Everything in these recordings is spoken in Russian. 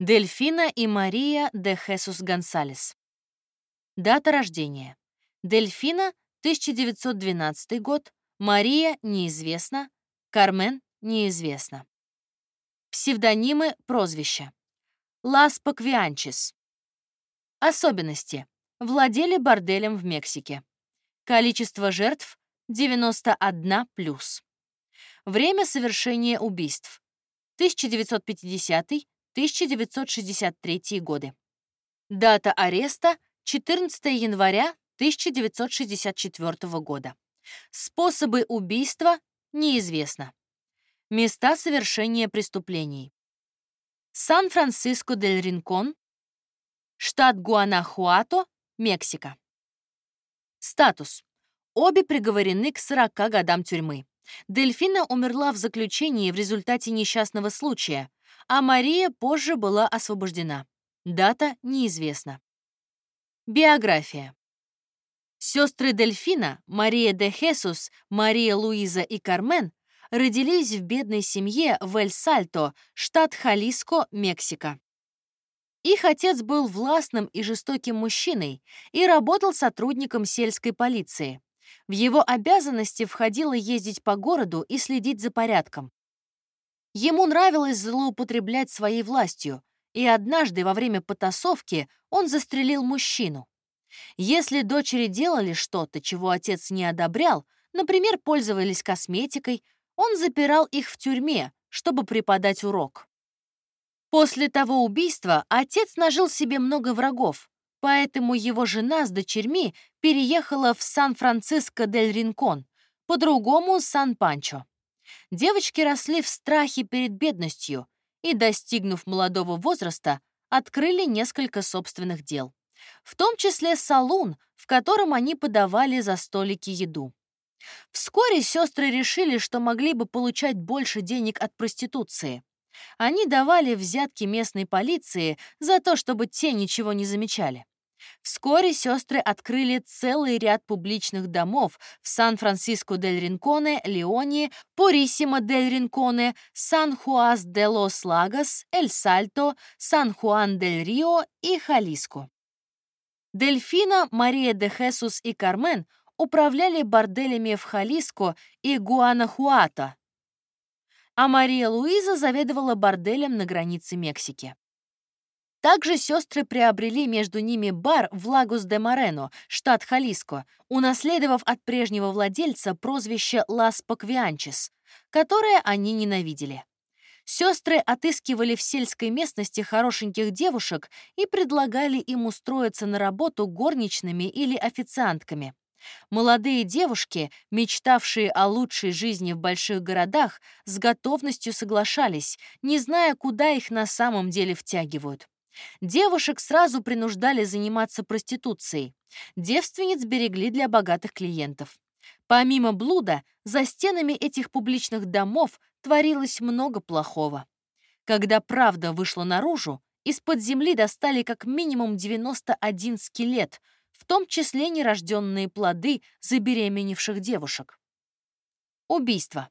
Дельфина и Мария де Хесус Гонсалес. Дата рождения. Дельфина 1912 год, Мария неизвестна, Кармен неизвестна. Псевдонимы, прозвища. Лас Паквианчис. Особенности. Владели борделем в Мексике. Количество жертв 91 плюс. Время совершения убийств 1950-1963 годы. Дата ареста 14 января 1964 года. Способы убийства неизвестно. Места совершения преступлений. Сан-Франциско-дель-Ринкон, штат Гуанахуато, Мексика. Статус. Обе приговорены к 40 годам тюрьмы. Дельфина умерла в заключении в результате несчастного случая, а Мария позже была освобождена. Дата неизвестна. Биография. Сестры Дельфина, Мария де Хесус, Мария Луиза и Кармен родились в бедной семье в Эль-Сальто, штат Халиско, Мексика. Их отец был властным и жестоким мужчиной и работал сотрудником сельской полиции. В его обязанности входило ездить по городу и следить за порядком. Ему нравилось злоупотреблять своей властью, и однажды во время потасовки он застрелил мужчину. Если дочери делали что-то, чего отец не одобрял, например, пользовались косметикой, он запирал их в тюрьме, чтобы преподать урок. После того убийства отец нажил себе много врагов, поэтому его жена с дочерьми переехала в Сан-Франциско-дель-Ринкон, по-другому Сан-Панчо. Девочки росли в страхе перед бедностью и, достигнув молодого возраста, открыли несколько собственных дел, в том числе салун, в котором они подавали за столики еду. Вскоре сестры решили, что могли бы получать больше денег от проституции. Они давали взятки местной полиции за то, чтобы те ничего не замечали. Вскоре сестры открыли целый ряд публичных домов в Сан-Франциско-дель-Ринконе, Леоне, Пуриссимо-дель-Ринконе, Сан-Хуан-де-Лос-Лагос, Эль-Сальто, Сан-Хуан-дель-Рио и Халиско. Дельфина, Мария де Хесус и Кармен управляли борделями в Халиско и Гуанахуато, а Мария Луиза заведовала борделем на границе Мексики. Также сестры приобрели между ними бар в Лагус-де-Морено, штат Халиско, унаследовав от прежнего владельца прозвище «Лас Поквианчес», которое они ненавидели. Сестры отыскивали в сельской местности хорошеньких девушек и предлагали им устроиться на работу горничными или официантками. Молодые девушки, мечтавшие о лучшей жизни в больших городах, с готовностью соглашались, не зная, куда их на самом деле втягивают. Девушек сразу принуждали заниматься проституцией. Девственниц берегли для богатых клиентов. Помимо блуда, за стенами этих публичных домов творилось много плохого. Когда правда вышла наружу, из-под земли достали как минимум 91 скелет, в том числе нерожденные плоды забеременевших девушек. Убийство.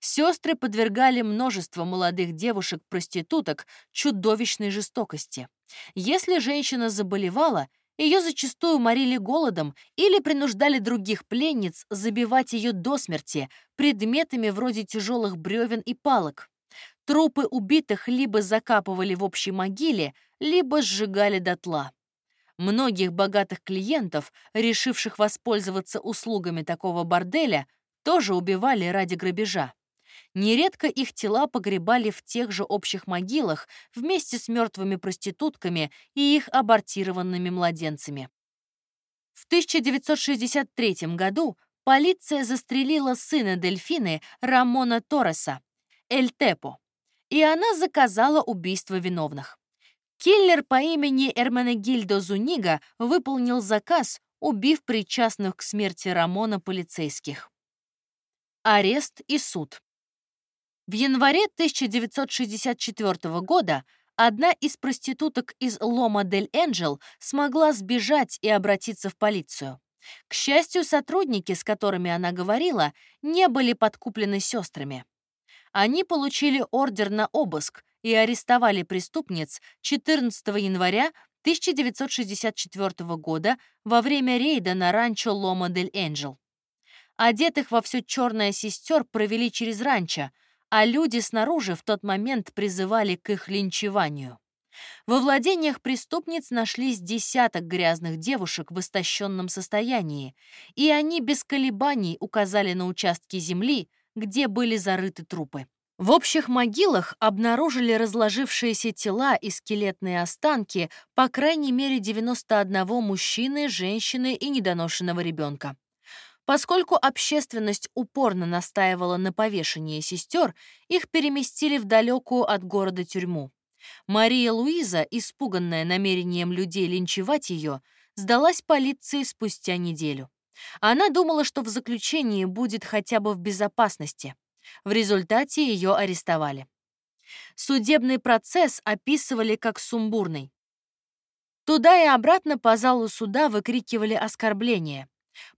Сестры подвергали множество молодых девушек-проституток чудовищной жестокости. Если женщина заболевала, ее зачастую морили голодом или принуждали других пленниц забивать ее до смерти предметами вроде тяжелых бревен и палок. Трупы убитых либо закапывали в общей могиле, либо сжигали дотла. Многих богатых клиентов, решивших воспользоваться услугами такого борделя, тоже убивали ради грабежа. Нередко их тела погребали в тех же общих могилах вместе с мертвыми проститутками и их абортированными младенцами. В 1963 году полиция застрелила сына Дельфины Рамона Торреса, Эль Тепо, и она заказала убийство виновных. Киллер по имени Эрменегильдо Зунига выполнил заказ, убив причастных к смерти Рамона полицейских. Арест и суд. В январе 1964 года одна из проституток из Лома дель Энджел смогла сбежать и обратиться в полицию. К счастью, сотрудники, с которыми она говорила, не были подкуплены сестрами. Они получили ордер на обыск и арестовали преступниц 14 января 1964 года во время рейда на ранчо Лома дель Энджел. Одетых во все черное сестер провели через ранчо, а люди снаружи в тот момент призывали к их линчеванию. Во владениях преступниц нашлись десяток грязных девушек в истощенном состоянии, и они без колебаний указали на участки земли, где были зарыты трупы. В общих могилах обнаружили разложившиеся тела и скелетные останки по крайней мере 91 мужчины, женщины и недоношенного ребенка. Поскольку общественность упорно настаивала на повешении сестер, их переместили в далекую от города тюрьму. Мария Луиза, испуганная намерением людей линчевать ее, сдалась полиции спустя неделю. Она думала, что в заключении будет хотя бы в безопасности. В результате ее арестовали. Судебный процесс описывали как сумбурный. Туда и обратно по залу суда выкрикивали оскорбления.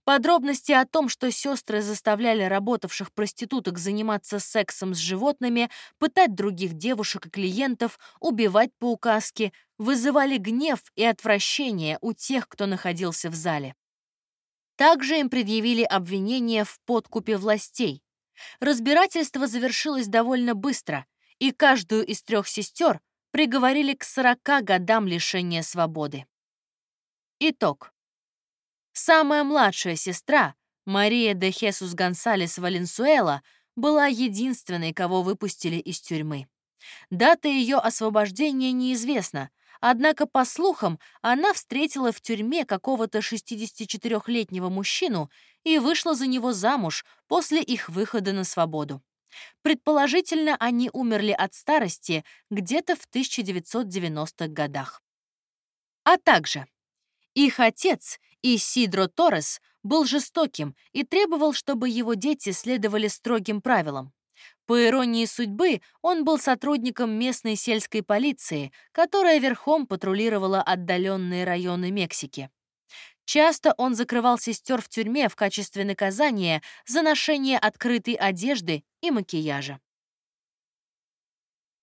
Подробности о том, что сестры заставляли работавших проституток заниматься сексом с животными, пытать других девушек и клиентов, убивать по указке, вызывали гнев и отвращение у тех, кто находился в зале. Также им предъявили обвинения в подкупе властей. Разбирательство завершилось довольно быстро, и каждую из трех сестер приговорили к 40 годам лишения свободы. Итог. Самая младшая сестра, Мария де Хесус Гонсалес Валенсуэла, была единственной, кого выпустили из тюрьмы. Дата ее освобождения неизвестна, однако, по слухам, она встретила в тюрьме какого-то 64-летнего мужчину и вышла за него замуж после их выхода на свободу. Предположительно, они умерли от старости где-то в 1990-х годах. А также их отец, Исидро Торрес, был жестоким и требовал, чтобы его дети следовали строгим правилам. По иронии судьбы, он был сотрудником местной сельской полиции, которая верхом патрулировала отдаленные районы Мексики. Часто он закрывал сестер в тюрьме в качестве наказания за ношение открытой одежды и макияжа.